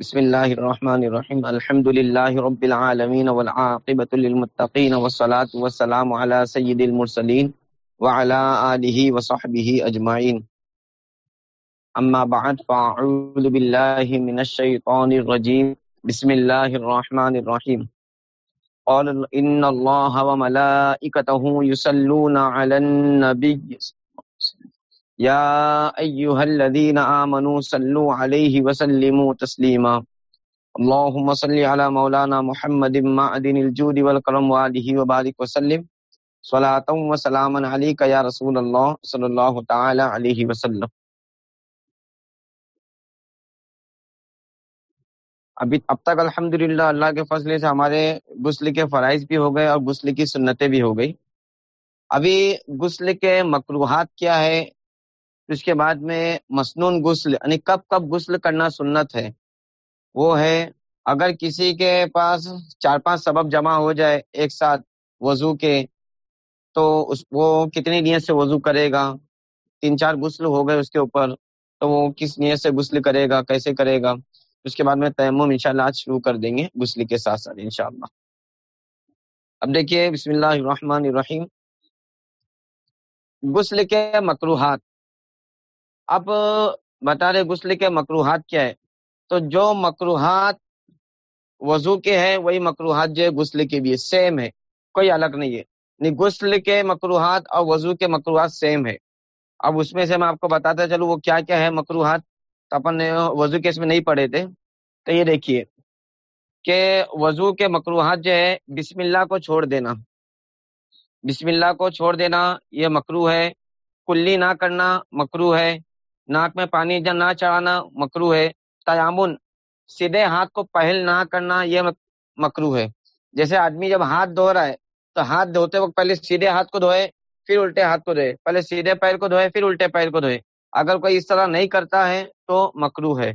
بسم الله الرحمن الرحيم الحمد لله رب العالمين والعاقبة للمتقين والصلاة والسلام على سيد المرسلين وعلى آله وصحبه أجمعين أما بعد فأعوذ بالله من الشيطان الرجيم بسم الله الرحمن الرحيم قال إن الله وملائكته يصلون على النبي يا أيها الذين آمنوا صلوا عليه وسلموا تسليما. اللهم صل على مولانا محمد معدن الجود والكرم وآله وبارك وسلم. صلاة وسلاما عليك يا رسول الله صلى الله تعالى عليه وسلم. ابھی اب تک الحمدللہ اللہ کے فضل سے ہمارے غسل کے فرائض بھی ہو گئے اور غسل کی سنتیں بھی ہو گئی۔ ابھی غسل کے مکروحات کیا ہے؟ اس کے بعد میں مسنون غسل یعنی کب کب غسل کرنا سنت ہے، وہ ہے اگر کسی کے پاس چار پانچ سبب جمع ہو جائے ایک ساتھ وضو کے، تو اس، وہ کتنی نیت سے وضو کرے گا؟ تین چار غسل ہو گئے اس کے اوپر، تو وہ کس نیت سے غسل کرے گا؟ کیسے کرے گا؟ اس کے بعد میں تیمم انشاءاللہ آج شروع کر دیں گے غسل کے ساتھ ساتھ انشاءاللہ۔ اب دیکھیے، بسم اللہ الرحمن الرحیم۔ غسل کے مکروحات اب بتا رہے غسل کے مکروحات کیا ہے؟ تو جو مکروحات وضو کے ہیں، وہی مکروحات جو ہے غسل کے بھی سیم ہے، کوئی الگ نہیں ہے۔ یعنی غسل کے مکروحات اور وضو کے مکروحات سیم ہے۔ اب اس میں سے میں آپ کو بتاتا چلو وہ کیا کیا ہے مکروحات تو اپن نے وضو کے اس میں نہیں پڑھے تھے۔ تو یہ دیکھیے کہ وضو کے مکروحات جو ہے بسم اللہ کو چھوڑ دینا۔ بسم اللہ کو چھوڑ دینا، یہ مکرو ہے۔ کلی نہ کرنا مکرو ہے۔ ناک میں پانی نہ چڑھانا مکرو ہے۔ تیامن، سیدھے ہاتھ کو پہل نہ کرنا یہ مکرو ہے۔ جیسے آدمی جب ہاتھ دھو رہا ہے، تو ہاتھ دھوتے وقت پہلے سیدھے ہاتھ کو دھوئے، پھر الٹے ہاتھ کو دھوئے۔ پہلے سیدھے پیر کو دھوئے، پھر الٹے پیر کو دھوئے۔ اگر کوئی اس طرح نہیں کرتا ہے، تو مکرو ہے۔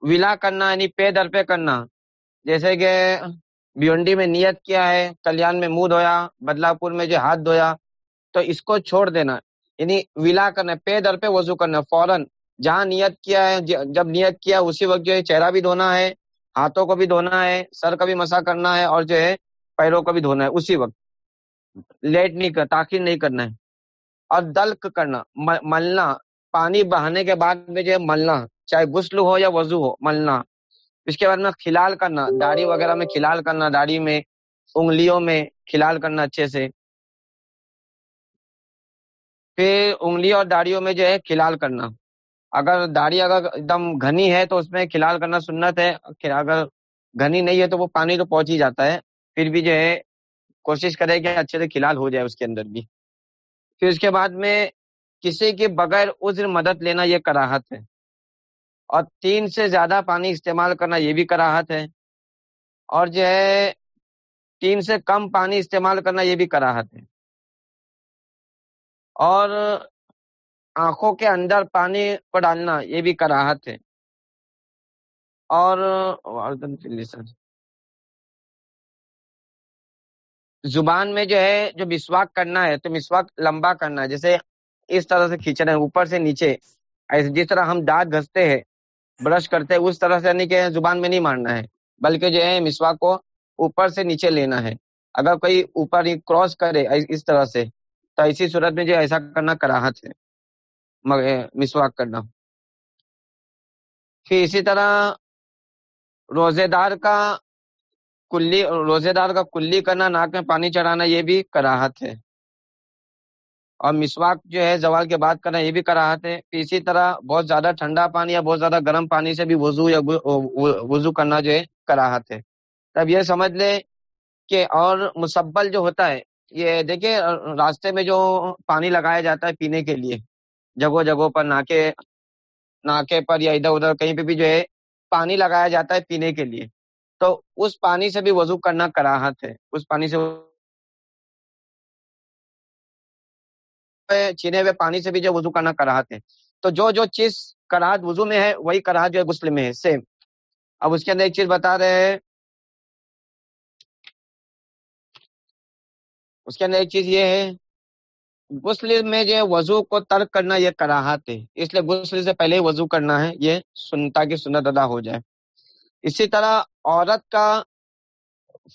ولا کرنا یعنی پے در پہ کرنا۔ جیسے کہ بھیونڈی میں نیت کیا ہے، کلیان میں منہ دھویا بدلا پور میں جو ہاتھ دھویا، تو اس کو چھوڑ دینا۔ یعنی ولا کرنا پے در پہ وضو کرنا فوراً جہاں نیت کیا ہے جب نیت کیا اسی وقت جو ہے چہرہ بھی دھونا ہے، ہاتھوں کو بھی دھونا ہے، سر کا بھی مسا کرنا ہے اور جو ہے پیروں کو بھی دھونا ہے، اسی وقت۔ لیٹ نہیں کر، تاخیر نہیں کرنا ہے۔ اور دلک کرنا ملنا۔ پانی بہانے کے بعد میں جو ہے ملنا، چاہے غسل ہو یا وضو ہو، ملنا۔ اس کے بعد میں کھلال کرنا، داڑھی وغیرہ میں کھلال کرنا، داڑھی میں، انگلیوں میں کھلال کرنا اچھے سے۔ پھر انگلی اور داڑیوں میں جو ہے کھلال کرنا۔ اگر داڑھی اگر ایک دم گھنی ہے تو اس میں کھلال کرنا سنت ہے اگر گھنی نہیں ہے تو وہ پانی تو پہنچ ہی جاتا ہے۔ پھر بھی جو ہے کوشش کرے کہ اچھے سے کھلال ہو جائے اس کے اندر بھی۔ پھر اس کے بعد میں کسی کے بغیر عذر مدد لینا یہ کراہت ہے۔ اور تین سے زیادہ پانی استعمال کرنا یہ بھی کراہت ہے۔ اور جو ہے تین سے کم پانی استعمال کرنا یہ بھی کراہت ہے۔ اور آنکھوں کے اندر پانی کو ڈالنا، یہ بھی کراہت ہے۔ اور زبان میں جو ہے، جو مسواک کرنا ہے، تو مسواک لمبا کرنا ہے۔ جیسے اس طرح سے کھینچنا ہے اوپر سے نیچے۔ ایسے جس طرح ہم دانت گھستے ہیں، برش کرتے ہیں، اس طرح سے نہیں کہ زبان میں نہیں مارنا ہے، بلکہ جو ہے مسواک کو اوپر سے نیچے لینا ہے۔ اگر کوئی اوپر ہی کراس کرے، اس طرح سے۔ تو ایسی صورت میں جو ایسا کرنا کراہت ہے۔ مسواک کرنا۔ پھر اسی طرح روزے دار کا کلی، روزے دار کا کلی کرنا، ناک میں پانی چڑھانا، یہ بھی کراہت ہے۔ اور مسواک جو ہے زوال کے بعد کرنا، یہ بھی کراہت ہے۔ اسی طرح بہت زیادہ ٹھنڈا پانی یا بہت زیادہ گرم پانی سے بھی وضو یا وضو کرنا جو ہے کراہت ہے۔ تب یہ سمجھ لے کہ اور مسبل جو ہوتا ہے یہ دیکھیں راستے میں جو پانی لگایا جاتا ہے پینے کے لیے، جگہوں جگہوں پر، ناکے ناکے پر یا ادھر ادھر کہیں پہ بھی جو ہے پانی لگایا جاتا ہے پینے کے لیے۔ تو اس پانی سے بھی وضو کرنا کراہت ہے۔ اس پانی سے چھینے ہوئے پانی سے بھی جو وضو کرنا کراہت ہے۔ تو جو جو چیز کراہت وضو میں ہے، وہی کراہت جو ہے غسل میں ہے سیم اب اس کے اندر ایک چیز بتا رہے ہیں اس کے اندر ایک چیز یہ ہے، غسل میں جو وضو کو ترک کرنا یہ کراہت ہے۔ اس لیے غسل سے پہلے ہی وضو کرنا ہے، یہ سنتا کی سنت ادا ہو جائے۔ اسی طرح عورت کا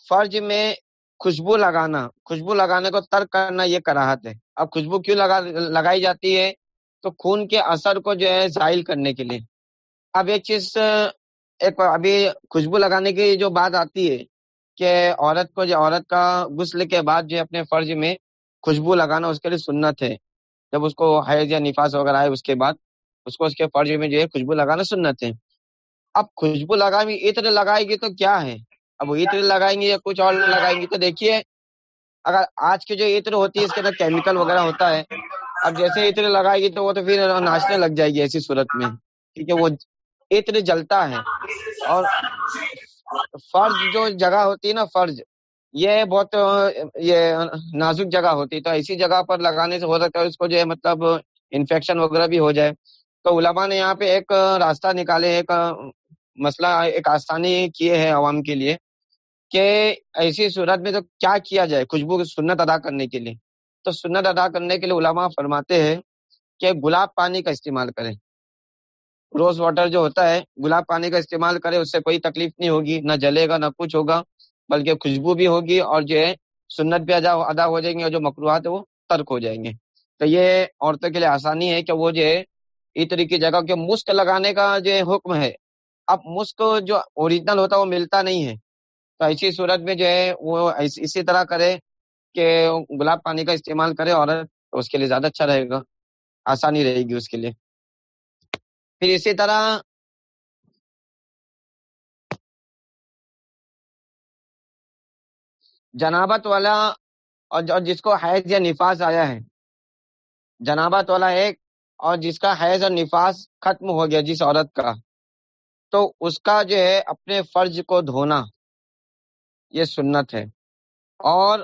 فرج میں خوشبو لگانا، خوشبو لگانے کو ترک کرنا یہ کراہت ہے۔ اب خوشبو کیوں لگا، لگائی جاتی ہے؟ تو خون کے اثر کو جو ہے ظاہر کرنے کے لیے۔ اب ایک چیز، ایک ابھی خوشبو لگانے کی جو بات آتی ہے کہ عورت کو جو عورت کا غسل کے بعد جو اپنے فرض میں خوشبو لگانا اس کے لیے سنت ہے۔ جب اس کو حیض یا نفاس وغیرہ آئے اس کے بعد اس کو اس کے فرض میں جو ہے خوشبو لگانا سنت ہے۔ اب خوشبو لگائیں عطر لگائے گی تو کیا ہے؟ اب وہ عطر لگائیں گے یا کچھ اور لگائیں گے تو دیکھیے، اگر آج کی جو عطر ہوتی ہے اس کے اندر کیمیکل وغیرہ ہوتا ہے، اب جیسے عطر لگائے گی تو وہ تو پھر ناچنے لگ جائے گی ایسی صورت میں۔ ٹھیک ہے وہ عطر جلتا ہے اور فرض جو جگہ ہوتی ہے نا، فرض۔ یہ بہت، یہ نازک جگہ ہوتی ہے۔ تو ایسی جگہ پر لگانے سے ہو سکتا ہے، اس کو جو ہے مطلب انفیکشن وغیرہ بھی ہو جائے۔ تو علماء نے یہاں پہ ایک راستہ نکالے، ایک مسئلہ، ایک آسانی کیے ہیں عوام کے لیے کہ ایسی صورت میں تو کیا کیا جائے؟ خوشبو کی سنت ادا کرنے کے لیے۔ تو سنت ادا کرنے کے لیے علماء فرماتے ہیں کہ گلاب پانی کا استعمال کریں۔ روز واٹر جو ہوتا ہے، گلاب پانی کا استعمال کرے، اس سے کوئی تکلیف نہیں ہوگی، نہ جلے گا، نہ کچھ ہوگا، بلکہ خوشبو بھی ہوگی اور جو ہے، سنت بھی ادا ادا ہو جائیں گے اور جو مقروحات ہے وہ ترک ہو جائیں گے۔ تو یہ عورتوں کے لیے آسانی ہے کہ وہ جو ہے عطری کی جگہ کے مسک لگانے کا جو حکم ہے۔ اب مسک جو اوریجنل ہوتا ہے، وہ ملتا نہیں ہے۔ تو ایسی صورت میں جو ہے، وہ اسی طرح کرے کہ گلاب پانی کا استعمال کرے، عورت اس کے لیے زیادہ اچھا رہے گا۔ آسانی رہے گی اس کے لیے۔ پھر اسی طرح جنابت والا اور جس کو حیض یا نفاس آیا ہے۔ جنابت والا ایک اور جس کا حیض اور نفاس ختم ہو گیا جس عورت کا۔ تو اس کا جو ہے اپنے فرض کو دھونا، یہ سنت ہے۔ اور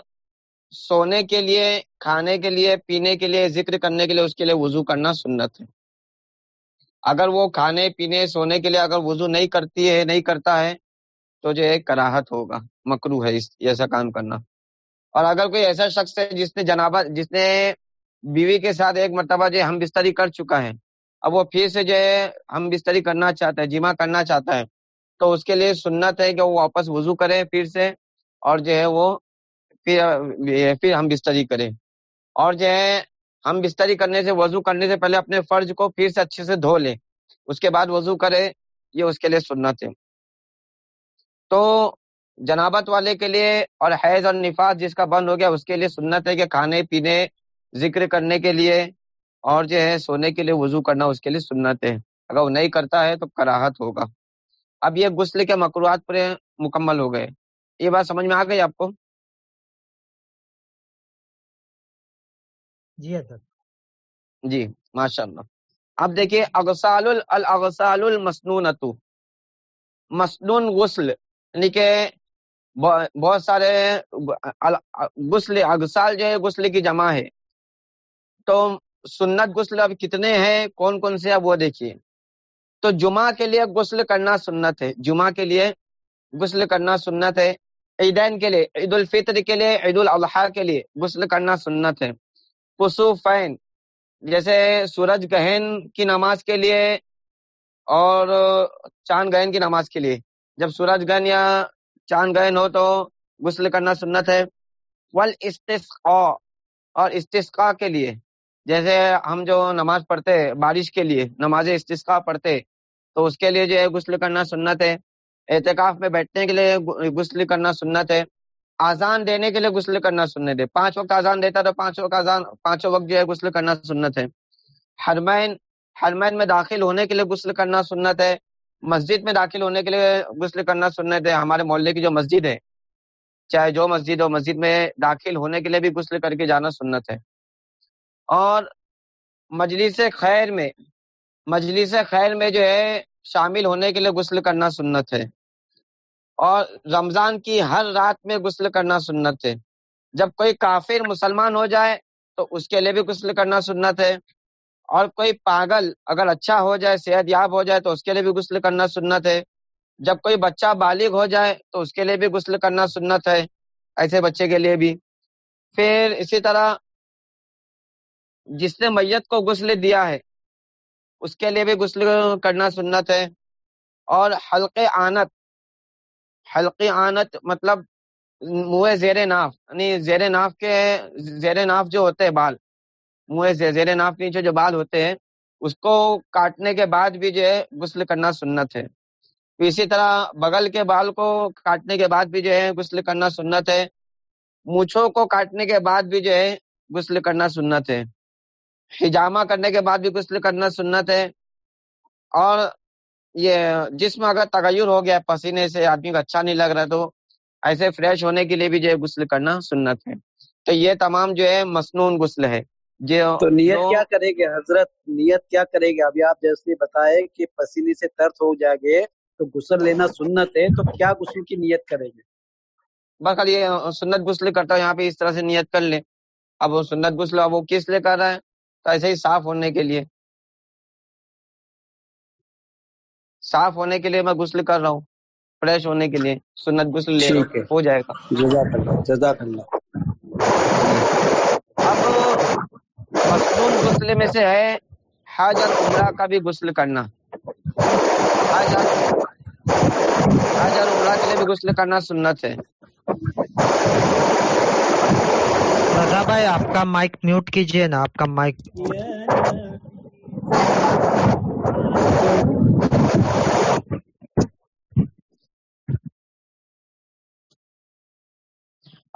سونے کے لیے، کھانے کے لیے، پینے کے لیے، ذکر کرنے کے لیے، اس کے لیے وضو کرنا سنت ہے۔ اگر وہ کھانے پینے سونے کے لیے اگر وضو نہیں کرتی ہے، نہیں کرتا ہے، تو جو ایک کراہت ہوگا، مکرو ہے ایسا کام کرنا۔ اور اگر کوئی ایسا شخص ہے جس نے جناب جس نے بیوی کے ساتھ ایک مرتبہ جو ہم بستری کر چکا ہے، اب وہ پھر سے جو ہے ہم بستری کرنا چاہتا ہے جمع کرنا چاہتا ہے، تو اس کے لیے سنت ہے کہ وہ واپس وضو کرے پھر سے اور جو ہے وہ پھر پھر ہم بستری کرے اور جو ہے ہم بستری کرنے سے، وضو کرنے سے پہلے اپنے فرض کو پھر سے اچھے سے دھو لیں۔ اس کے بعد وضو کرے یہ اس کے لیے سنت ہے۔ تو جنابت والے کے لیے اور حیض اور نفاذ جس کا بند ہو گیا، اس کے لیے سنت ہے کہ کھانے، پینے، ذکر کرنے کے لیے اور جو ہے سونے کے لیے وضو کرنا اس کے لیے سنت ہے۔ اگر وہ نہیں کرتا ہے تو کراہت ہوگا۔ اب یہ غسل کے مقروعات پورے مکمل ہو گئے۔ یہ بات سمجھ میں آ گئی آپ کو؟ جی حضرت۔ جی ماشاء اللہ۔ اب دیکھیے اغسال الاغسال المسنون مسنون غسل یعنی کہ بہت سارے غسل، اغسال جو ہے، غسل کی جمع ہے۔ تو سنت غسل اب کتنے ہیں؟ کون کون سے؟ اب وہ دیکھیے۔ تو جمعہ کے لیے غسل کرنا سنت ہے۔ جمعہ کے لیے غسل کرنا سنت ہے۔ عیدین کے لیے، عید الفطر کے لیے، عید الاضحیٰ کے لیے غسل کرنا سنت ہے۔ کسوفین جیسے سورج گہن کی نماز کے لیے اور چاند گہن کی نماز کے لیے۔ جب سورج گہن یا چاند گہن ہو تو غسل کرنا سنت ہے۔ ول استسقا اور استسقا کے لیے۔ جیسے ہم جو نماز پڑھتے بارش کے لیے، نماز استسقا پڑھتے تو اس کے لیے جو ہے غسل کرنا سنت ہے۔ اعتکاف میں بیٹھنے کے لیے غسل کرنا سنت ہے۔ آزان دینے کے لیے غسل کرنا سنت ہے۔ پانچ وقت آزان دیتا تو پانچ وقت آزان پانچوں وقت جو ہے غسل کرنا سنت ہے۔ حرمین حرمین میں داخل ہونے کے لیے غسل کرنا سنت ہے۔ مسجد میں داخل ہونے کے لیے غسل کرنا سنت ہے۔ ہمارے محلے کی جو مسجد ہے، چاہے جو مسجد ہو، مسجد میں داخل ہونے کے لیے بھی غسل کر کے جانا سنت ہے۔ اور مجلس خیر میں، مجلس خیر میں جو ہے شامل ہونے کے لیے غسل کرنا سنت ہے۔ اور رمضان کی ہر رات میں غسل کرنا سنت ہے۔ جب کوئی کافر مسلمان ہو جائے تو اس کے لیے بھی غسل کرنا سنت ہے۔ اور کوئی پاگل اگر اچھا ہو جائے، صحت یاب ہو جائے تو اس کے لیے بھی غسل کرنا سنت ہے۔ جب کوئی بچہ بالغ ہو جائے تو اس کے لیے بھی غسل کرنا سنت ہے، ایسے بچے کے لیے بھی۔ پھر اسی طرح جس نے میت کو غسل دیا ہے، اس کے لیے بھی غسل کرنا سنت ہے۔ اور حلق آنت حلقی آنت مطلب منہ زیر ناف یعنی زیر ناف کے زیر ناف جو ہوتے ہیں بال، منہ زیر ناف کے نیچے جو بال ہوتے ہیں، اس کو کاٹنے کے بعد بھی جو ہے غسل کرنا سنت ہے۔ اسی طرح بغل کے بال کو کاٹنے کے بعد بھی جو ہے غسل کرنا سنت ہے۔ مونچھوں کو کاٹنے کے بعد بھی جو ہے غسل کرنا سنت ہے۔ حجامہ کرنے کے بعد بھی غسل کرنا سنت ہے۔ اور یہ جسم اگر تغیر ہو گیا پسینے سے آدمی کو اچھا نہیں لگ رہا تو ایسے فریش ہونے کے لیے بھی جو ہے غسل کرنا سنت ہے۔ تو یہ تمام جو ہے مصنون غسل ہے۔ جو تو نیت کیا کرے گے حضرت؟ نیت کیا کرے گے ابھی آپ جیسے بتائے کہ پسینے سے ترت ہو جائے گے تو غسل لینا سنت ہے تو کیا غسل کی نیت کرے گے بس یہ سنت غسل کرتا ہوں یہاں پہ اس طرح سے نیت کر لے اب وہ سنت غسل اب وہ کس لیے کر رہا ہے؟ تو ایسے ہی صاف ہونے کے لیے۔ صاف ہونے کے لیے میں غسل کر رہا ہوں فریش ہونے کے لیے سنت غسل لے ہو جائے گا۔ جزاک اللہ اب مصنون غسل میں سے ہے حاج عمرہ کا بھی غسل کرنا۔ حاج عمرہ کے لیے بھی غسل کرنا سنت ہے۔ رضا بھائی آپ کا مائک میوٹ کیجیے نا آپ کا مائک۔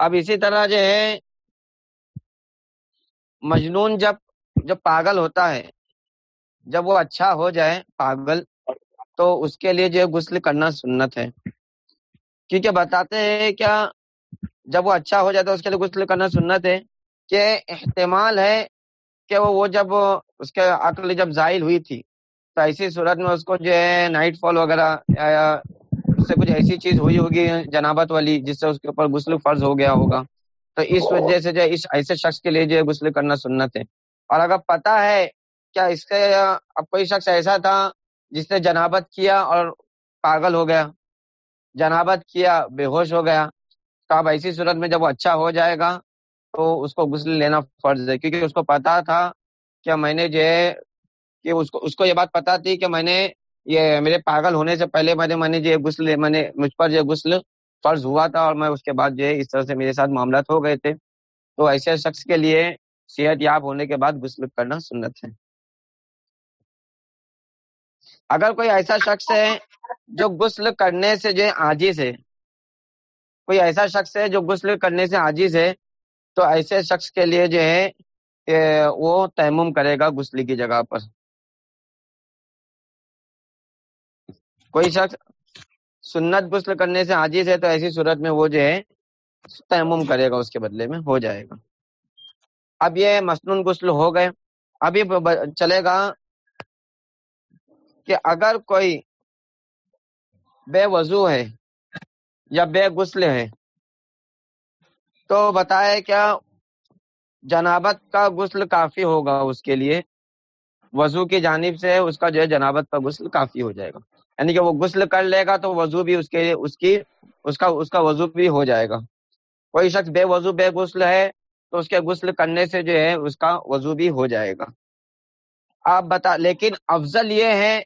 اب اسی طرح جو ہے، مجنون جب جب پاگل ہوتا ہے، جب وہ اچھا ہو جائے پاگل، تو اس کے لیے جو ہے غسل کرنا سنت ہے۔ کیونکہ بتاتے ہیں کیا، جب وہ اچھا ہو جاتا ہے، اس کے لیے غسل کرنا سنت ہے کہ احتمال ہے کہ وہ جب اس کے عقل جب زائل ہوئی تھی، تو ایسی صورت میں اس کو جو ہے نائٹ فال وغیرہ، یا اس سے کچھ ایسی چیز ہوئی ہوگی جنابت والی جس سے اس کے اوپر غسل فرض ہو گیا ہوگا؟ تو اس وجہ سے جو اس ایسے شخص کے لیے جو ہے غسل کرنا سنت ہے۔ اور اگر پتا ہے کیا اس سے اب کوئی شخص ایسا تھا جس نے جنابت کیا اور پاگل ہو گیا؟ جنابت کیا بے ہوش ہو گیا۔ تو اب ایسی صورت میں جب وہ اچھا ہو جائے گا تو اس کو غسل لینا فرض ہے۔ کیونکہ اس کو پتا تھا کہ میں نے جو ہے کہ اس کو اس کو یہ بات پتا تھی کہ میں نے یہ میرے پاگل ہونے سے پہلے میں نے میں نے جو غسل میں نے مجھ پر جو غسل فرض ہوا تھا اور میں اس کے بعد جو ہے اس طرح سے میرے ساتھ معاملات ہو گئے تھے۔ تو ایسے شخص کے لیے صحت یاب ہونے کے بعد غسل کرنا سنت ہے۔ اگر کوئی ایسا شخص ہے جو غسل کرنے سے جو عاجز ہے، کوئی ایسا شخص ہے جو غسل کرنے سے عاجز ہے، تو ایسے شخص کے لیے جو ہے وہ تیمم کرے گا غسل کی جگہ پر۔ کوئی شخص سنت غسل کرنے سے عاجز ہے تو ایسی صورت میں وہ جو ہے تیمم کرے گا، اس کے بدلے میں ہو جائے گا۔ اب یہ مصنون غسل ہو گئے۔ ابھی چلے گا کہ اگر کوئی بے وضو ہے یا بے غسل ہے تو بتائے کیا جنابت کا غسل کافی ہوگا اس کے لیے؟ وضو کی جانب سے اس کا جو ہے جنابت کا غسل کافی ہو جائے گا۔ یعنی کہ وہ غسل کر لے گا تو وضو بھی اس کے اس کی اس کا اس کا وضو بھی ہو جائے گا۔ کوئی شخص بے وضو بے غسل ہے تو اس کے غسل کرنے سے جو ہے اس کا وضو بھی ہو جائے گا۔ آپ بتا، لیکن افضل یہ ہے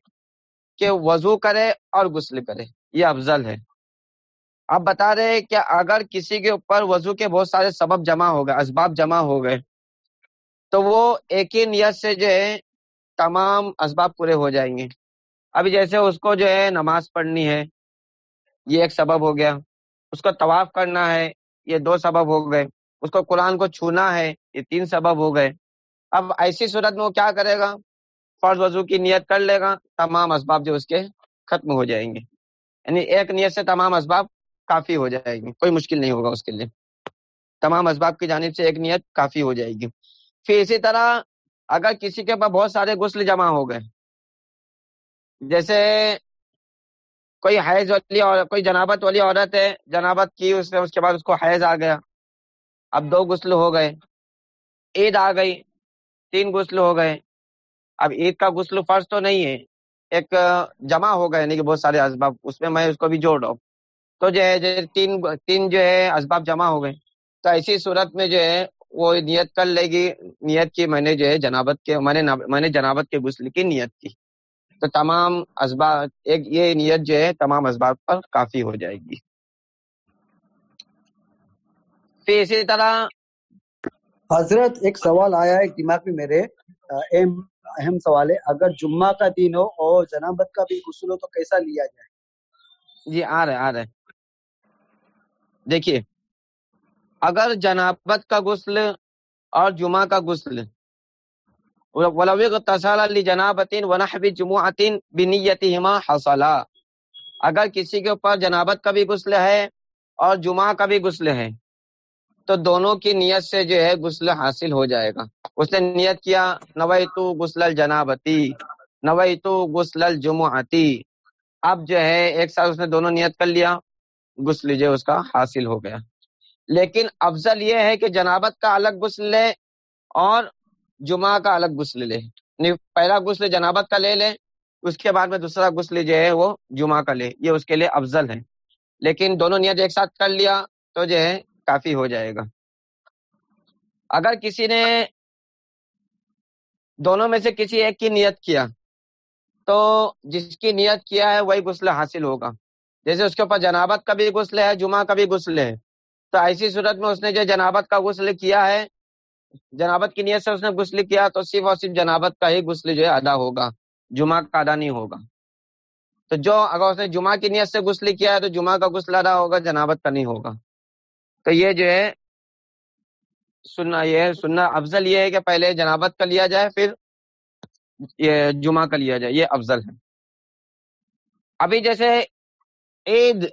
کہ وضو کرے اور غسل کرے۔ یہ افضل ہے۔ آپ بتا رہے کہ اگر کسی کے اوپر وضو کے بہت سارے سبب جمع ہو گئے، اسباب جمع ہو گئے، تو وہ ایک ہی نیت سے جو ہے تمام اسباب پورے ہو جائیں گے۔ ابھی جیسے اس کو جو ہے نماز پڑھنی ہے، یہ ایک سبب ہو گیا۔ اس کو طواف کرنا ہے، یہ دو سبب ہو گئے۔ اس کو قرآن کو چھونا ہے، یہ تین سبب ہو گئے۔ اب ایسی صورت میں وہ کیا کرے گا؟ فرض وضو کی نیت کر لے گا، تمام اسباب جو اس کے ختم ہو جائیں گے۔ یعنی ایک نیت سے تمام اسباب کافی ہو جائے گی کوئی مشکل نہیں ہوگا اس کے لیے۔ تمام اسباب کی جانب سے ایک نیت کافی ہو جائے گی۔ پھر اسی طرح اگر کسی کے پاس بہت سارے غسل جمع ہو گئے جیسے کوئی حیض والی اور کوئی جنابت والی عورت ہے، جنابت کی اس نے، اس کے بعد اس کو حیض آ گیا۔ اب دو غسل ہو گئے۔ عید آ گئی، تین غسل ہو گئے۔ اب عید کا غسل فرض تو نہیں ہے، ایک جمع ہو گئے یعنی کہ بہت سارے اسباب۔ اس میں میں اس کو بھی جوڑ رہا ہوں۔ تو جو ہے تین تین جو ہے اسباب جمع ہو گئے۔ تو ایسی صورت میں جو ہے، وہ نیت کر لے گی۔ نیت کی میں نے جو ہے جنابت کے، میں نے میں نے جنابت کے غسل کی نیت کی۔ تو تمام اسباب ایک یہ نیت جو ہے تمام اسباب پر کافی ہو جائے گی۔ پھر اسی طرح حضرت ایک سوال آیا ہے دماغ میں میرے اہم اہم سوال ہے۔ اگر جمعہ کا دن ہو اور جنابت کا بھی غسل ہو تو کیسا لیا جائے؟ جی آ رہے آ رہے دیکھیے اگر جنابت کا غسل اور جمعہ کا غسل تصال علی جنابتین ونحب جمعتین بنیتہما حصلا۔ اگر کسی کے اوپر جنابت کا بھی غسل ہے اور جمعہ کا بھی غسل ہے، تو دونوں کی نیت سے جو ہے غسل حاصل ہو جائے گا۔ اس نے نیت کیا نوئی تو غسل الجنابتی نوئی تو غسل الجمعتی۔ اب جو ہے ایک سال اس نے دونوں نیت کر لیا، غسل جو اس کا حاصل ہو گیا۔ لیکن افضل یہ ہے کہ جنابت کا الگ غسل لے اور جمعہ کا الگ غسل لے۔ یعنی پہلا غسل جنابت کا لے لے اس کے بعد میں دوسرا غسل جو ہے وہ جمعہ کا لے۔ یہ اس کے لیے افضل ہے۔ لیکن دونوں نیت ایک ساتھ کر لیا تو جو ہے کافی ہو جائے گا۔ اگر کسی نے دونوں میں سے کسی ایک کی نیت کیا، تو جس کی نیت کیا ہے وہی غسل حاصل ہوگا۔ جیسے اس کے اوپر جنابت کا بھی غسل ہے، جمعہ کا بھی غسل ہے۔ تو ایسی صورت میں اس نے جو جنابت کا غسل کیا ہے جنابت کی نیت سے اس نے غسل کیا تو صرف اور صرف جنابت کا ہی غسل جو ہے ادا ہوگا جمعہ کا ادا نہیں ہوگا۔ تو جو اگر اس نے جمعہ کی نیت سے غسل کیا ہے تو جمعہ کا غسل ادا ہوگا جنابت کا نہیں ہوگا۔ تو یہ جو ہے سننا یہ سننا افضل یہ ہے کہ پہلے جنابت کا لیا جائے پھر یہ جمعہ کا لیا جائے یہ افضل ہے۔ ابھی جیسے عید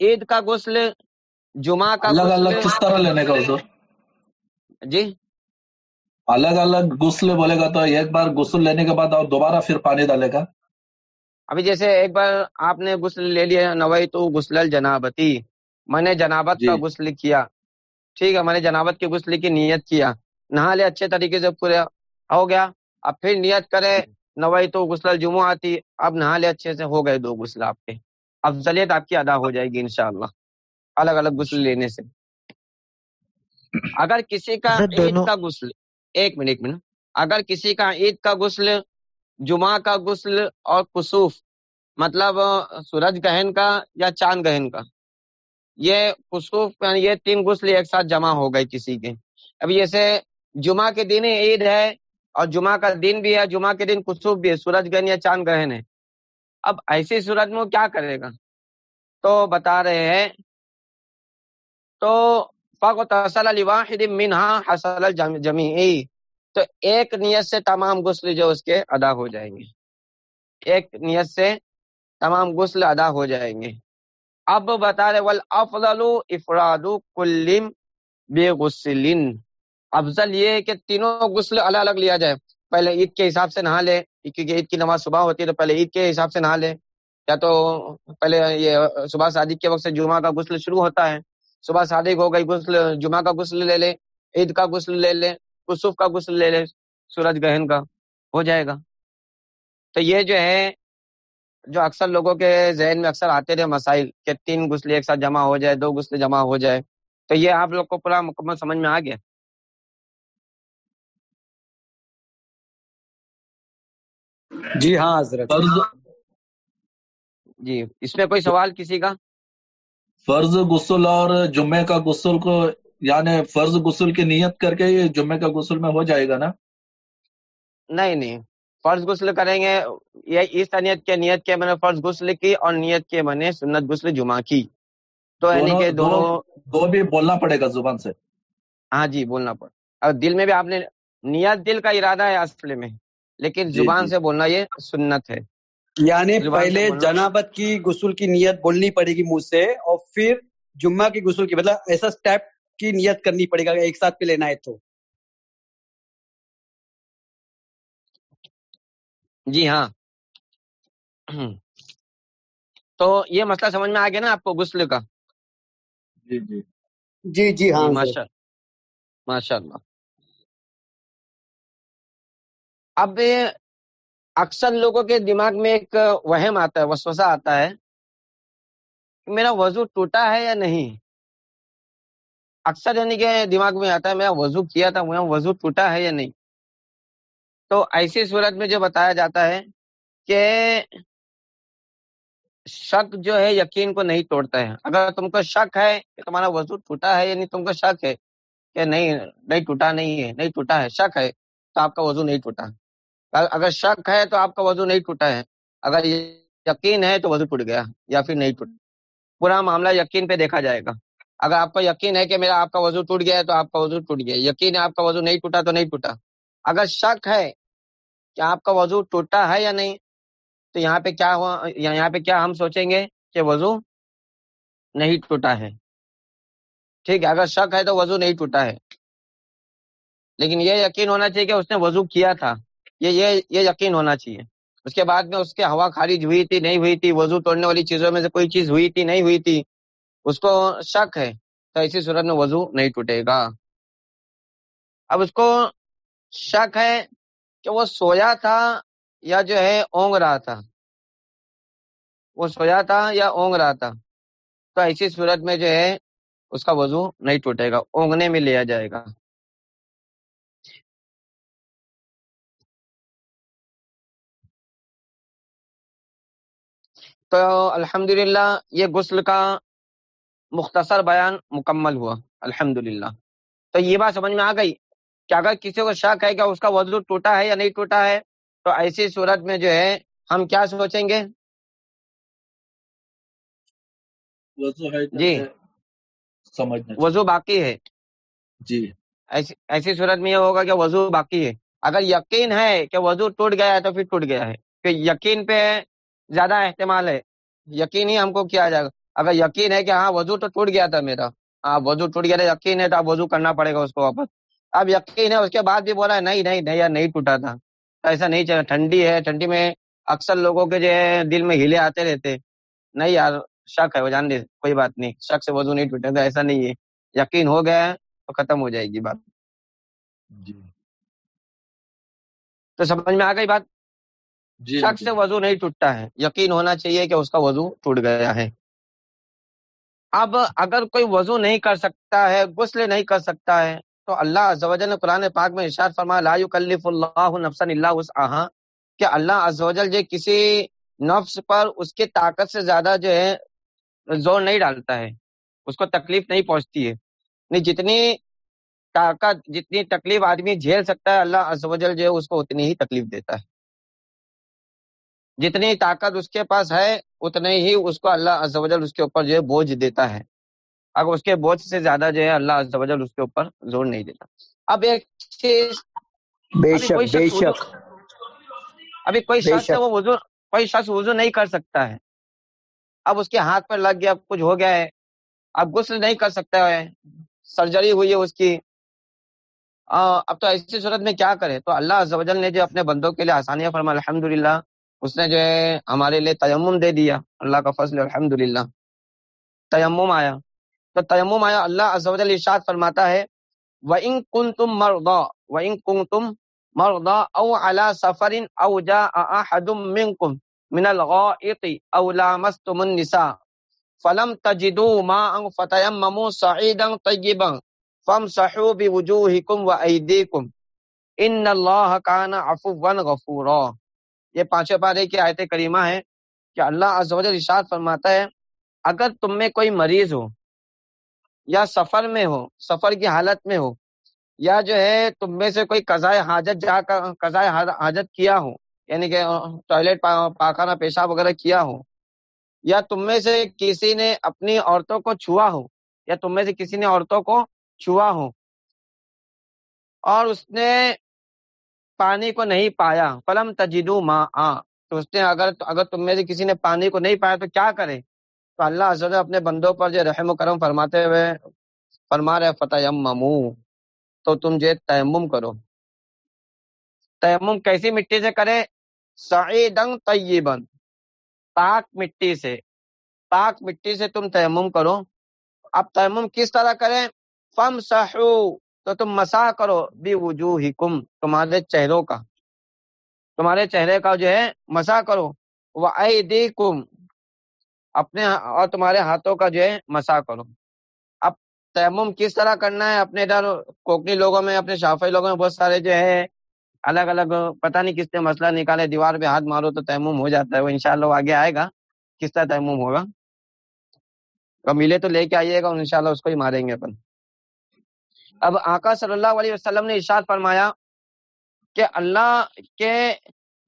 عید کا غسل جمعہ کا الگ الگ کس طرح لینے کا جی؟ الگ الگ غسل بولے گا تو ایک بار غسل لینے کے بعد اور دوبارہ پھر پانی ڈالے گا۔ ابھی جیسے ایک بار آپ نے غسل لے لیا نوئی تو غسل الجنابتی۔ میں نے جنابت جی۔ کا غسل کیا۔ ٹھیک ہے میں نے جنابت کے غسل کی نیت کیا۔ نہا لے اچھے طریقے سے پورے ہو گیا۔ اب پھر نیت کرے نوئی تو غسل الجمعہ آتی۔ اب نہا لے اچھے سے ہو گئے دو غسل آپ کے۔ افضلیت آپ کی ادا ہو جائے گی انشاءاللہ۔ الگ الگ غسل لینے سے۔ اگر کسی کا حضرت عید کا غسل ایک منٹ ایک منٹ۔ اگر کسی کا عید کا غسل جمعہ کا غسل اور کسوف مطلب سورج گہن کا یا چاند گہن کا یہ کسوف یہ تین غسل ایک ساتھ جمع ہو گئے کسی کے۔ اب جیسے جمعہ کے دن عید ہے اور جمعہ کا دن بھی ہے جمعہ کے دن کسوف بھی ہے سورج گہن یا چاند گہن ہے۔ اب ایسی صورت میں وہ کیا کرے گا؟ تو بتا رہے ہیں تو فق تصل علی واحد منہا حصل الجمیعی تو ایک نیت سے تمام غسل جو اس کے ادا ہو جائیں گے۔ ایک نیت سے تمام غسل ادا ہو جائیں گے۔ اب بتا رہے والافضل افراد کلم بے غسلن افضل یہ ہے کہ تینوں غسل الگ الگ لیا جائے۔ پہلے عید کے حساب سے نہا لے، کیونکہ عید کی نماز صبح ہوتی ہے تو پہلے عید کے حساب سے نہا لے۔ یا تو پہلے یہ صبح صادق کے وقت سے جمعہ کا غسل شروع ہوتا ہے۔ صبح صادق ہو گئی غسل جمعہ کا غسل لے لے عید کا غسل لے لے کسوف کا غسل لے لے سورج گہن کا ہو جائے گا۔ تو یہ جو ہے جو اکثر لوگوں کے ذہن میں اکثر آتے رہے مسائل کہ تین غسل ایک ساتھ جمع ہو جائے دو غسل جمع ہو جائے تو یہ آپ لوگ کو پورا مکمل سمجھ میں آ گیا؟ جی ہاں حضرت۔ جی اس میں کوئی سوال کسی کا؟ فرض غسل اور جمعے کا غسل کو یعنی فرض غسل کی نیت کر کے یہ جمعے کا غسل میں ہو جائے گا نا؟ نہیں نہیں۔ فرض غسل کریں گے یہ اس نیت کے نیت کے میں نے فرض غسل کی اور نیت کے میں نے سنت غسل جمعہ کی۔ تو یعنی کہ دو دونوں دو بھی بولنا پڑے گا زبان سے۔ ہاں جی بولنا پڑ۔ اور دل میں بھی آپ نے نیت دل کا ارادہ ہے اصل میں لیکن جی زبان جی۔ سے بولنا یہ سنت ہے۔ یعنی پہلے جنابت کی غسل کی نیت بولنی پڑے گی منہ سے اور پھر جمعہ کی غسل کی مطلب ایسا سٹیپ کی نیت کرنی پڑے گا ایک ساتھ پہ لینا ہے تو۔ جی ہاں۔ تو یہ مسئلہ سمجھ میں آ گیا نا آپ کو غسل کا؟ جی جی۔ جی جی ہاں۔ جی ماشاء اللہ۔ اب اکثر لوگوں کے دماغ میں ایک وہم آتا ہے، وسوسہ آتا ہے کہ میرا وضو ٹوٹا ہے یا نہیں۔ اکثر یعنی کہ دماغ میں آتا ہے میرا وضو کیا تھا میرا وضو ٹوٹا ہے یا نہیں۔ تو ایسی صورت میں جو بتایا جاتا ہے کہ شک جو ہے، یقین کو نہیں توڑتا ہے۔ اگر تم کو شک ہے کہ تمہارا وضو ٹوٹا ہے یعنی تم کو شک ہے کہ نہیں نہیں ٹوٹا، نہیں ہے، نہیں ٹوٹا ہے، شک ہے، تو آپ کا وضو نہیں ٹوٹا۔ اگر شک ہے تو آپ کا وضو نہیں ٹوٹا ہے۔ اگر یقین ہے تو وضو ٹوٹ گیا یا پھر نہیں ٹوٹا۔ پورا معاملہ یقین پہ دیکھا جائے گا۔ اگر آپ کو یقین ہے کہ میرا آپ کا وضو ٹوٹ گیا ہے تو آپ کا وضو ٹوٹ گیا۔ یقین ہے آپ کا وضو نہیں ٹوٹا تو نہیں ٹوٹا۔ اگر شک ہے کہ آپ کا وضو ٹوٹا ہے یا نہیں، تو یہاں پہ کیا ہوا، یہاں پہ کیا ہم سوچیں گے کہ وضو نہیں ٹوٹا ہے۔ ٹھیک ہے، اگر شک ہے تو وضو نہیں ٹوٹا ہے۔ لیکن یہ یقین ہونا چاہیے کہ اس نے وضو کیا تھا۔ یہ یہ یہ یقین ہونا چاہیے۔ اس کے بعد میں اس کے ہوا خارج ہوئی تھی، نہیں ہوئی تھی، وضو توڑنے والی چیزوں میں سے کوئی چیز ہوئی تھی، نہیں ہوئی تھی، اس کو شک ہے۔ تو ایسی صورت میں وضو نہیں ٹوٹے گا۔ اب اس کو شک ہے کہ وہ سویا تھا یا جو ہے اونگ رہا تھا۔ وہ سویا تھا یا اونگ رہا تھا۔ تو ایسی صورت میں جو ہے اس کا وضو نہیں ٹوٹے گا، اونگنے میں لیا جائے گا۔ تو الحمد یہ غسل کا مختصر بیان مکمل ہوا الحمد تو یہ بات سمجھ میں آ گئی کہ اگر کسی کو شک ہے کہ اس کا وضو ٹوٹا ہے یا نہیں ٹوٹا ہے تو ایسی صورت میں جو ہے ہم کیا سوچیں گے؟ جی۔ وضو باقی ہے۔ جی۔ ایسی صورت میں یہ ہوگا کہ وضو باقی ہے۔ اگر یقین ہے کہ وضو ٹوٹ گیا ہے تو پھر ٹوٹ گیا ہے۔ کہ یقین پہ زیادہ احتمال ہے۔ یقین ہی ہم کو کیا جائے گا۔ اگر یقین ہے کہ ہاں وضو تو ٹوٹ گیا تھا میرا۔ ہاں وضو ٹوٹ گیا تھا یقین ہے تو اب وضو کرنا پڑے گا اس کو واپس۔ اب یقین ہے اس کے بعد بھی بولا نہیں نہیں نہیں یار نہیں ٹوٹا تھا۔ ایسا نہیں چلا۔ ٹھنڈی ہے ٹھنڈی میں اکثر لوگوں کے جو ہے دل میں ہیلے آتے رہتے۔ نہیں یار شک ہے وہ جان دے کوئی بات نہیں۔ شک سے وضو نہیں ٹوٹے تو ایسا نہیں ہے۔ یقین ہو گیا تو ختم ہو جائے گی بات۔ جی۔ تو سمجھ میں آ گئی بات؟ جی شک سے وضو نہیں ٹوٹتا ہے۔ یقین ہونا چاہیے کہ اس کا وضو ٹوٹ گیا ہے۔ اب اگر کوئی وضو نہیں کر سکتا ہے غسل نہیں کر سکتا ہے تو اللہ نے قرآن پاک میں ارشاد فرما لا یکلف اللہ نفسا الا وسعها کہ اللہ عزوجل جو کسی نفس پر اس کی طاقت سے زیادہ جو ہے زور نہیں ڈالتا ہے۔ اس کو تکلیف نہیں پہنچتی ہے۔ نہیں جتنی طاقت جتنی تکلیف آدمی جھیل سکتا ہے اللہ ازوجل جو ہے اس کو اتنی ہی تکلیف دیتا ہے۔ جتنی طاقت اس کے پاس ہے اتنے ہی اس کو اللہ ازوجل اس کے اوپر جو ہے بوجھ دیتا ہے۔ اگر اس کے بوجھ سے زیادہ جو ہے اللہ ازوجل اس کے اوپر زور نہیں دیتا۔ اب ایک چیز ابھی کوئی شخص وہ وضو کوئی شخص وضو نہیں کر سکتا ہے۔ اب اس کے ہاتھ پر لگ گیا کچھ ہو گیا ہے۔ اب غسل نہیں کر سکتا ہے۔ سرجری ہوئی ہے اس کی۔ اب تو ایسی صورت میں کیا کرے؟ تو اللہ نے جو اپنے بندوں کے لیے آسانیاں فرما الحمد اس نے جو ہے ہمارے لیے تیمم دے دیا۔ اللہ کا فضل الحمد تیمم آیا۔ تو تیمم آیا، اللہ ارشاد فرماتا ہے، وَإِن كُنتُم مَرْضَى، وَإِن كُنتُم مَرْضَى أَوْ عَلَى سَفَرٍ أَوْ جَاءَ أَحَدٌ مِّنكُمْ من الغائط او لامستم النساء فلم تجدوا ماء فتيمموا صعيدا طيبا فامسحوا بوجوهكم وايديكم ان اللہ کان عفوا غفورا۔ یہ پانچوں پارے کی آیت کریمہ ہے کہ اللہ عز و جل ارشاد فرماتا ہے، اگر تم میں کوئی مریض ہو یا سفر میں ہو، سفر کی حالت میں ہو، یا جو ہے تم میں سے کوئی قضاء حاجت جا کر قضاء حاجت کیا ہو یعنی کہ ٹوائلٹ پاخانہ پیشاب وغیرہ کیا ہو، یا تم میں سے کسی نے اپنی عورتوں کو چھوا ہو، یا تم میں سے کسی نے عورتوں کو چھوا ہو اور اس نے پانی کو نہیں پایا۔ فلم تجدو ماں آ تو اس نے اگر اگر تم میں سے کسی نے پانی کو نہیں پایا تو کیا کرے تو اللہ حضرت اپنے بندوں پر جو رحم و کرم فرماتے ہوئے فرما رہے فتح تو تم جو تیمم کرو۔ تیمم کیسی مٹی سے کرے سعیدن طیبن پاک مٹی سے۔ پاک مٹی سے تم تیمم کرو۔ اب تیمم کس طرح کریں؟ فم سہو تو تم مسا کرو بھی وجوہ تمہارے چہروں کا۔ تمہارے چہرے کا جو ہے، مسا کرو۔ وہ اپنے ہاں، اور تمہارے ہاتھوں کا جو ہے، مسا کرو۔ اب تیمم کس طرح کرنا ہے؟ اپنے ادھر کوکنی لوگوں میں، اپنے شافی لوگوں میں بہت سارے جو ہے الگ الگ پتہ نہیں کس نے مسئلہ نکالے، دیوار پہ ہاتھ مارو تو تیمم ہو جاتا ہے۔ وہ انشاءاللہ آگے آئے گا۔ کس طرح تیمم ہوگا؟ ملے تو لے کے آئیے گا انشاءاللہ اس کو ہی ماریں گے اپن۔ اب آقا صلی اللہ علیہ وسلم نے ارشاد فرمایا کہ اللہ کے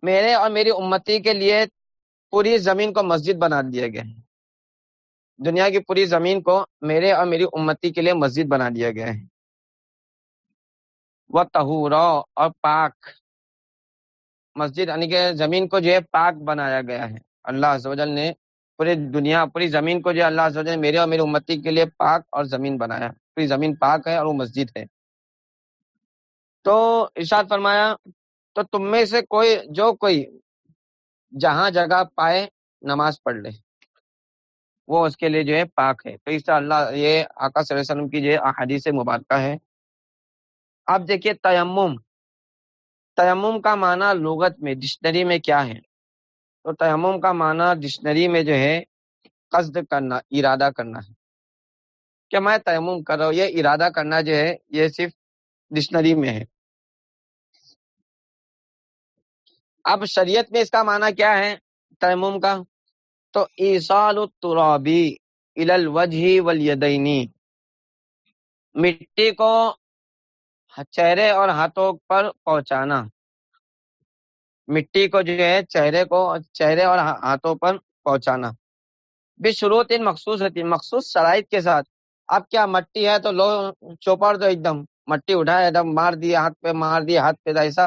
میرے اور میری امتی کے لیے پوری زمین کو مسجد بنا دیا گیا ہے دنیا کی پوری زمین کو میرے اور میری امتی کے لیے مسجد بنا دیا گیا ہے وہ تہور اور پاک مسجد یعنی کہ زمین کو جو ہے پاک بنایا گیا ہے۔ اللہ عز و جل نے پوری دنیا، پوری زمین کو جو ہے اللہ عز و جل نے میرے اور میری امتی کے لیے پاک اور زمین بنایا۔ پوری زمین پاک ہے اور وہ مسجد ہے۔ تو ارشاد فرمایا، تو تم میں سے کوئی، جو کوئی جہاں جگہ پائے نماز پڑھ لے، وہ اس کے لیے جو ہے پاک ہے۔ تو اس طرح اللہ یہ آقا صلی اللہ علیہ وسلم کی جو احادیث مبارکہ ہے۔ اب دیکھیے تیمم۔ تیمم کا معنی لغت میں ڈکشنری میں کیا ہے؟ تو تیمم کا معنی ڈکشنری میں جو ہے قصد کرنا، ارادہ کرنا ہے۔ کہ میں تیمم کر رہا ہوں، یہ ارادہ کرنا جو ہے، یہ صرف ڈکشنری میں ہے۔ اب شریعت میں اس کا معنی کیا ہے تیمم کا؟ تو ایسال الترابی الوجہ والیدینی مٹی کو چہرے اور ہاتھوں پر پہنچانا۔ مٹی کو جو ہے، چہرے کو، چہرے اور ہاتھوں پر پہنچانا۔ بھی شروط ان مخصوص ہوتی مخصوص شرائط کے ساتھ۔ اب کیا مٹی ہے تو لو چوپڑ دو ایک دم۔ مٹی اٹھائے، ایک دم مار دیا ہاتھ پہ مار دیا ہاتھ پہ ایسا۔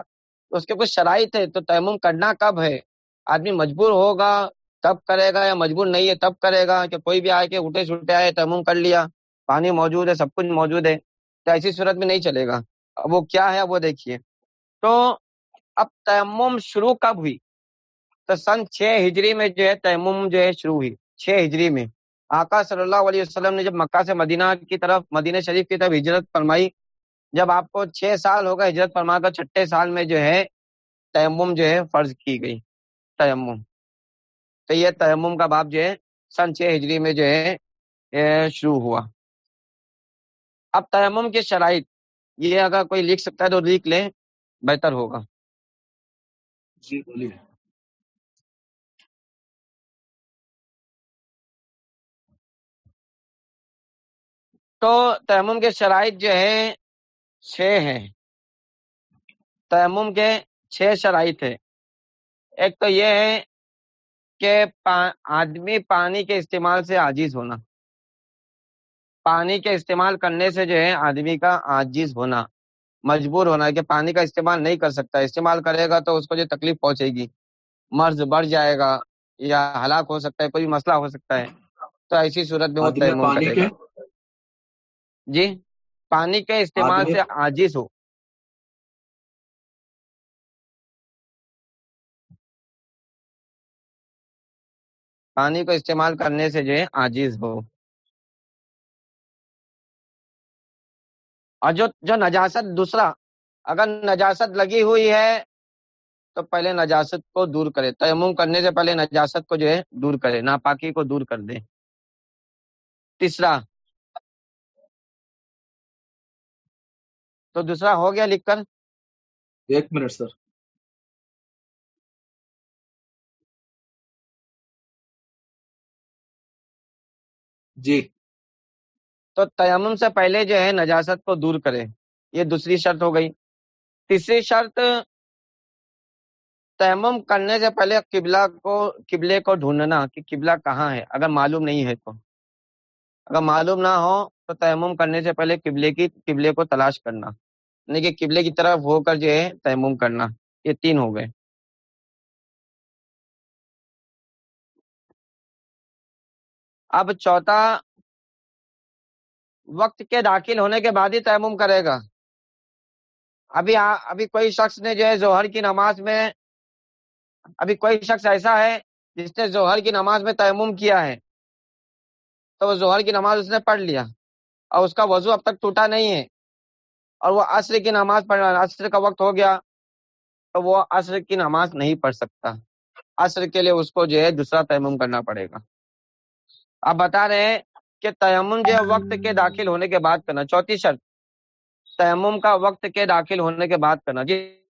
اس کے کچھ شرائط ہے، تو تیمم کرنا کب ہے؟ آدمی مجبور ہوگا، تب کرے گا یا مجبور نہیں ہے، تب کرے گا کہ کوئی بھی آئے کہ اٹھے چھٹے آئے، تیمم کر لیا۔ پانی موجود ہے، سب کچھ موجود ہے، تو ایسی صورت میں نہیں چلے گا۔ وہ کیا ہے وہ دیکھیے۔ تو اب تیمم شروع کب ہوئی؟ تو سن چھ ہجری میں جو ہے تیمم جو ہے شروع ہوئی۔ چھ ہجری میں۔ آقا صلی اللہ علیہ وسلم نے جب مکہ سے مدینہ کی طرف، مدینہ شریف کی طرف ہجرت فرمائی، جب آپ کو چھ سال ہوگا ہجرت فرما کر، چھٹے سال میں جو ہے، تیمم جو ہے فرض کی گئی، تیمم۔ تو یہ تیمم کا باب جو ہے، سن چھ ہجری میں جو ہے شروع ہوا۔ اب تیمم کے شرائط، یہ اگر کوئی لکھ سکتا ہے تو لکھ لیں، بہتر ہوگا۔ جی بولیے۔ تو تیمم کے شرائط جو ہے چھ ہیں۔ تیمم کے چھ شرائط ہے ایک تو یہ ہے کہ آدمی پانی کے استعمال سے عاجز ہونا۔ پانی کے استعمال کرنے سے جو ہے آدمی کا عاجز ہونا۔ مجبور ہونا کہ پانی کا استعمال نہیں کر سکتا۔ استعمال کرے گا تو اس کو جو تکلیف پہنچے گی مرض بڑھ جائے گا یا ہلاک ہو سکتا ہے کوئی مسئلہ ہو سکتا ہے۔ تو ایسی صورت میں وہ تیمم کرے گا۔ جی پانی کے استعمال سے عاجز ہو۔ پانی کو استعمال کرنے سے جو ہے عاجز ہو۔ اور جو جو نجاست دوسرا اگر نجاست لگی ہوئی ہے تو پہلے نجاست کو دور کرے۔ تیمم کرنے سے پہلے نجاست کو جو ہے دور کرے ناپاکی کو دور کر دے۔ تیسرا تو دوسرا ہو گیا لکھ کر۔ ایک منٹ سر۔ جی۔ تو تیمم سے پہلے جو ہے نجاست کو دور کرے یہ دوسری شرط ہو گئی۔ تیسری شرط تیمم کرنے سے پہلے قبلہ کو قبلے کو ڈھونڈنا کہ قبلہ کہاں ہے۔ اگر معلوم نہیں ہے تو۔ اگر معلوم نہ ہو تو تیمم کرنے سے پہلے قبلے کی، قبلے کو تلاش کرنا۔ یعنی کہ قبلے کی طرف ہو کر جو ہے تیمم کرنا۔ یہ تین ہو گئے۔ اب چوتھا، وقت کے داخل ہونے کے بعد ہی تیمم کرے گا۔ ابھی ابھی کوئی شخص نے جو ہے ظہر کی نماز میں، ابھی کوئی شخص ایسا ہے جس نے ظہر کی نماز میں تیمم کیا ہے۔ تو وہ ظہر کی نماز اس نے پڑھ لیا۔ اور اس کا وضو اب تک ٹوٹا نہیں ہے۔ اور وہ عصر کی نماز پڑھ عصر کا وقت ہو گیا تو وہ عصر کی نماز نہیں پڑھ سکتا۔ عصر کے لیے اس کو جو ہے دوسرا تیمم کرنا پڑے گا۔ آپ بتا رہے ہیں کہ تیمم جو ہے وقت کے داخل ہونے کے بعد کرنا۔ چوتھی شرط، تیمم کا وقت کے داخل ہونے کے بعد کرنا۔ جی۔